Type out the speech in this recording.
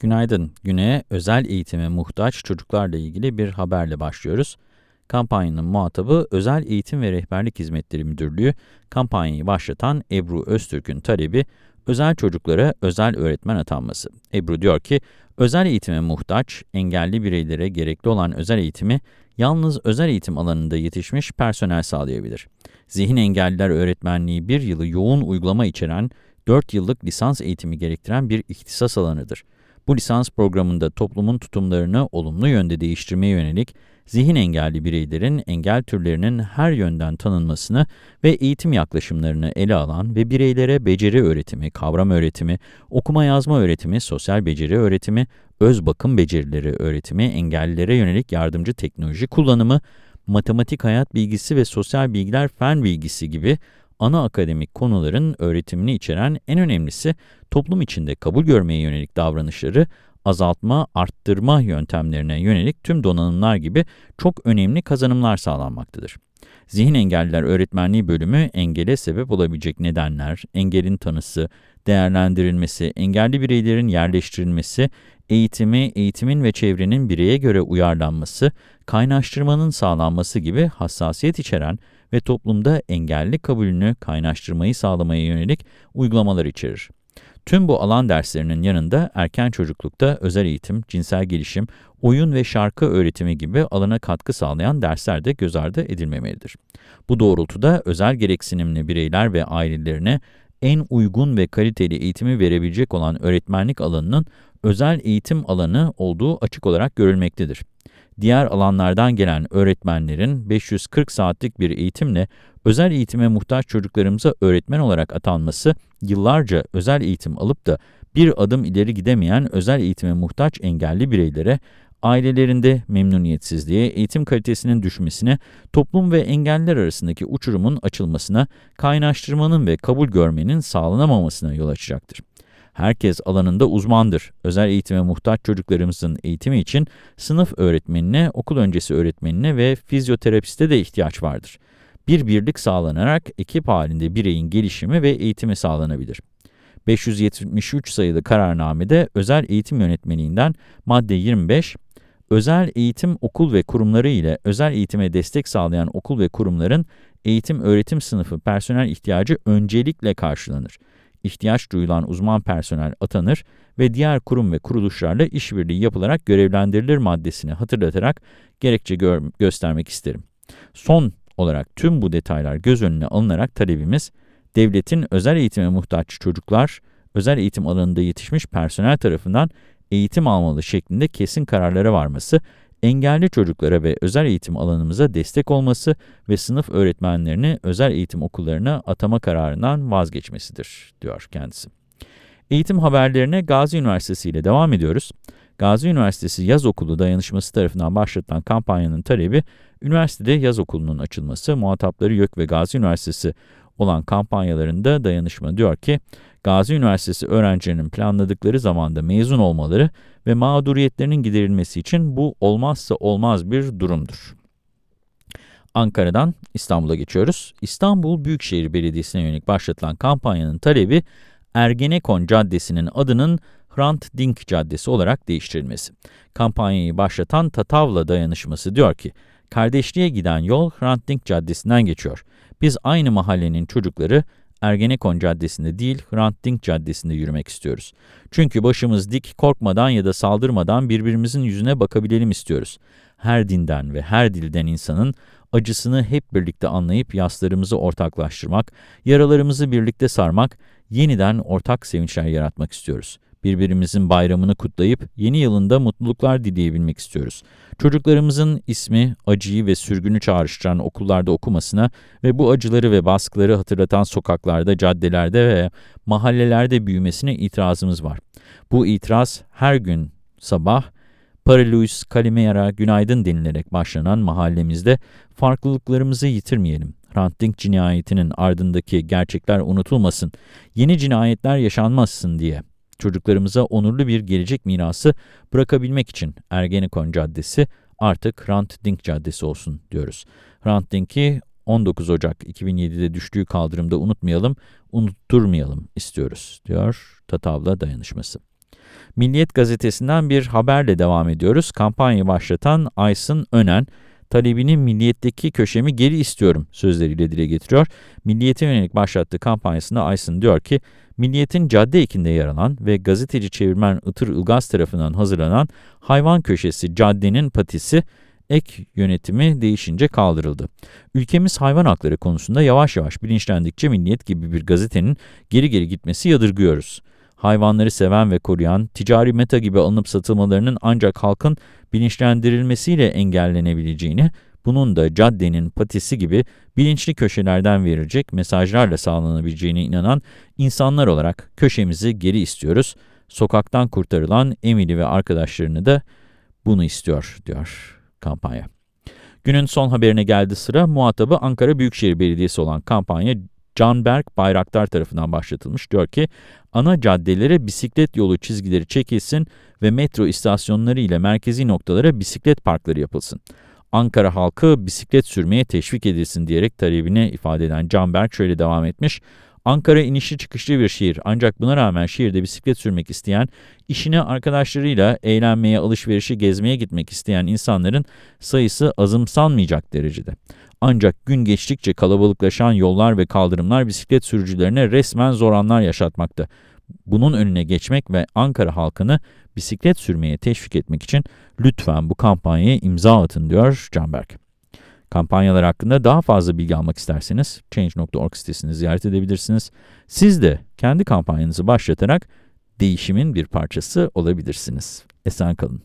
Günaydın. Güne özel eğitime muhtaç çocuklarla ilgili bir haberle başlıyoruz. Kampanyanın muhatabı Özel Eğitim ve Rehberlik Hizmetleri Müdürlüğü. Kampanyayı başlatan Ebru Öztürk'ün talebi özel çocuklara özel öğretmen atanması. Ebru diyor ki, özel eğitime muhtaç, engelli bireylere gerekli olan özel eğitimi yalnız özel eğitim alanında yetişmiş personel sağlayabilir. Zihin engelliler öğretmenliği bir yılı yoğun uygulama içeren 4 yıllık lisans eğitimi gerektiren bir ihtisas alanıdır. Bu lisans programında toplumun tutumlarını olumlu yönde değiştirmeye yönelik zihin engelli bireylerin engel türlerinin her yönden tanınmasını ve eğitim yaklaşımlarını ele alan ve bireylere beceri öğretimi, kavram öğretimi, okuma yazma öğretimi, sosyal beceri öğretimi, öz bakım becerileri öğretimi, engellilere yönelik yardımcı teknoloji kullanımı, matematik hayat bilgisi ve sosyal bilgiler fen bilgisi gibi ana akademik konuların öğretimini içeren en önemlisi toplum içinde kabul görmeye yönelik davranışları azaltma, arttırma yöntemlerine yönelik tüm donanımlar gibi çok önemli kazanımlar sağlanmaktadır. Zihin Engelliler Öğretmenliği bölümü engele sebep olabilecek nedenler, engelin tanısı, değerlendirilmesi, engelli bireylerin yerleştirilmesi, eğitimi, eğitimin ve çevrenin bireye göre uyarlanması, kaynaştırmanın sağlanması gibi hassasiyet içeren ve toplumda engelli kabulünü kaynaştırmayı sağlamaya yönelik uygulamalar içerir. Tüm bu alan derslerinin yanında erken çocuklukta özel eğitim, cinsel gelişim, oyun ve şarkı öğretimi gibi alana katkı sağlayan dersler de göz ardı edilmemelidir. Bu doğrultuda özel gereksinimli bireyler ve ailelerine en uygun ve kaliteli eğitimi verebilecek olan öğretmenlik alanının özel eğitim alanı olduğu açık olarak görülmektedir diğer alanlardan gelen öğretmenlerin 540 saatlik bir eğitimle özel eğitime muhtaç çocuklarımıza öğretmen olarak atanması, yıllarca özel eğitim alıp da bir adım ileri gidemeyen özel eğitime muhtaç engelli bireylere, ailelerinde memnuniyetsizliğe, eğitim kalitesinin düşmesine, toplum ve engelliler arasındaki uçurumun açılmasına, kaynaştırmanın ve kabul görmenin sağlanamamasına yol açacaktır. Herkes alanında uzmandır. Özel eğitime muhtaç çocuklarımızın eğitimi için sınıf öğretmenine, okul öncesi öğretmenine ve fizyoterapiste de ihtiyaç vardır. Bir birlik sağlanarak ekip halinde bireyin gelişimi ve eğitimi sağlanabilir. 573 sayılı kararnamede özel eğitim yönetmeliğinden madde 25, özel eğitim okul ve kurumları ile özel eğitime destek sağlayan okul ve kurumların eğitim öğretim sınıfı personel ihtiyacı öncelikle karşılanır ihtiyaç duyulan uzman personel atanır ve diğer kurum ve kuruluşlarla işbirliği yapılarak görevlendirilir maddesini hatırlatarak gerekçe gö göstermek isterim. Son olarak tüm bu detaylar göz önüne alınarak talebimiz, devletin özel eğitime muhtaç çocuklar, özel eğitim alanında yetişmiş personel tarafından eğitim almalı şeklinde kesin kararlara varması engelli çocuklara ve özel eğitim alanımıza destek olması ve sınıf öğretmenlerini özel eğitim okullarına atama kararından vazgeçmesidir, diyor kendisi. Eğitim haberlerine Gazi Üniversitesi ile devam ediyoruz. Gazi Üniversitesi Yaz Okulu Dayanışması tarafından başlatılan kampanyanın talebi, üniversitede yaz okulunun açılması, muhatapları YÖK ve Gazi Üniversitesi olan kampanyalarında dayanışma diyor ki, Gazi Üniversitesi öğrencilerinin planladıkları zamanda mezun olmaları ve mağduriyetlerinin giderilmesi için bu olmazsa olmaz bir durumdur. Ankara'dan İstanbul'a geçiyoruz. İstanbul Büyükşehir Belediyesi'ne yönelik başlatılan kampanyanın talebi Ergenekon Caddesi'nin adının Hrant Dink Caddesi olarak değiştirilmesi. Kampanyayı başlatan Tatavla Dayanışması diyor ki, kardeşliğe giden yol Hrant Dink Caddesi'nden geçiyor. Biz aynı mahallenin çocukları Ergenekon Caddesi'nde değil, Hrant Dink Caddesi'nde yürümek istiyoruz. Çünkü başımız dik, korkmadan ya da saldırmadan birbirimizin yüzüne bakabilelim istiyoruz. Her dinden ve her dilden insanın acısını hep birlikte anlayıp yaslarımızı ortaklaştırmak, yaralarımızı birlikte sarmak, yeniden ortak sevinçler yaratmak istiyoruz. Birbirimizin bayramını kutlayıp yeni yılında mutluluklar dileyebilmek istiyoruz. Çocuklarımızın ismi, acıyı ve sürgünü çağrıştıran okullarda okumasına ve bu acıları ve baskıları hatırlatan sokaklarda, caddelerde ve mahallelerde büyümesine itirazımız var. Bu itiraz her gün sabah Paraluis Kalimera günaydın denilerek başlanan mahallemizde farklılıklarımızı yitirmeyelim. Hrant Dink cinayetinin ardındaki gerçekler unutulmasın, yeni cinayetler yaşanmasın diye çocuklarımıza onurlu bir gelecek mirası bırakabilmek için Ergenekon Caddesi artık Hrant Dink Caddesi olsun diyoruz. Hrant Dink'i 19 Ocak 2007'de düştüğü kaldırımda unutmayalım, unutturmayalım istiyoruz, diyor Tatavla Dayanışması. Milliyet gazetesinden bir haberle devam ediyoruz. Kampanyayı başlatan Aysın Önen, talebini milliyetteki köşemi geri istiyorum sözleriyle dile getiriyor. Milliyete yönelik başlattığı kampanyasında Aysın diyor ki, Milliyet'in cadde ekinde yer alan ve gazeteci çevirmen Itır Ilgaz tarafından hazırlanan hayvan köşesi caddenin patisi, ek yönetimi değişince kaldırıldı. Ülkemiz hayvan hakları konusunda yavaş yavaş bilinçlendikçe Milliyet gibi bir gazetenin geri geri gitmesi yadırgıyoruz. Hayvanları seven ve koruyan, ticari meta gibi alınıp satılmalarının ancak halkın bilinçlendirilmesiyle engellenebileceğini, bunun da caddenin patisi gibi bilinçli köşelerden verilecek mesajlarla sağlanabileceğine inanan insanlar olarak köşemizi geri istiyoruz. Sokaktan kurtarılan Emily ve arkadaşlarını da bunu istiyor, diyor kampanya. Günün son haberine geldi sıra muhatabı Ankara Büyükşehir Belediyesi olan kampanya Canberk Bayraktar tarafından başlatılmış. Diyor ki, ana caddelere bisiklet yolu çizgileri çekilsin ve metro istasyonları ile merkezi noktalara bisiklet parkları yapılsın. Ankara halkı bisiklet sürmeye teşvik edilsin diyerek talebini ifade eden Canberk şöyle devam etmiş. Ankara inişli çıkışlı bir şehir ancak buna rağmen şehirde bisiklet sürmek isteyen, işine arkadaşlarıyla eğlenmeye, alışverişe, gezmeye gitmek isteyen insanların sayısı azımsanmayacak derecede. Ancak gün geçtikçe kalabalıklaşan yollar ve kaldırımlar bisiklet sürücülerine resmen zor anlar yaşatmakta. Bunun önüne geçmek ve Ankara halkını bisiklet sürmeye teşvik etmek için lütfen bu kampanyaya imza atın diyor Canberk. Kampanyalar hakkında daha fazla bilgi almak isterseniz Change.org sitesini ziyaret edebilirsiniz. Siz de kendi kampanyanızı başlatarak değişimin bir parçası olabilirsiniz. Esen kalın.